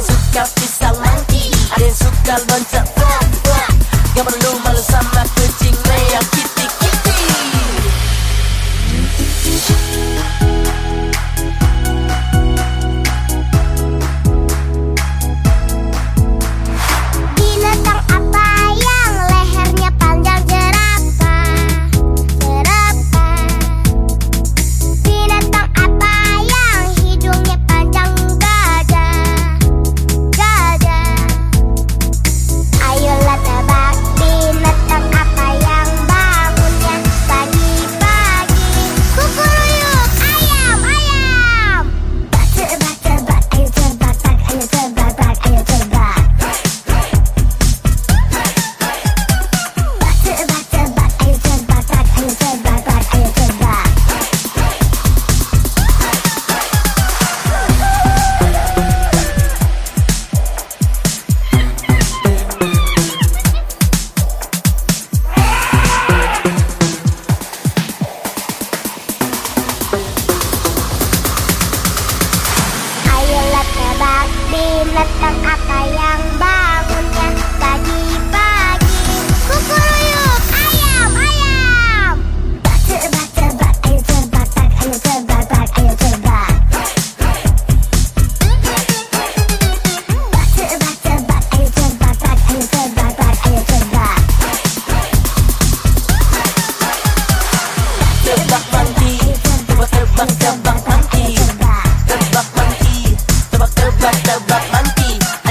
yang suka pisang lagi Ada yang suka loncat. Gak perlu malu sama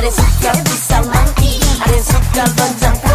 Adesso ti ha visto a manchi Adesso ti ha mangiato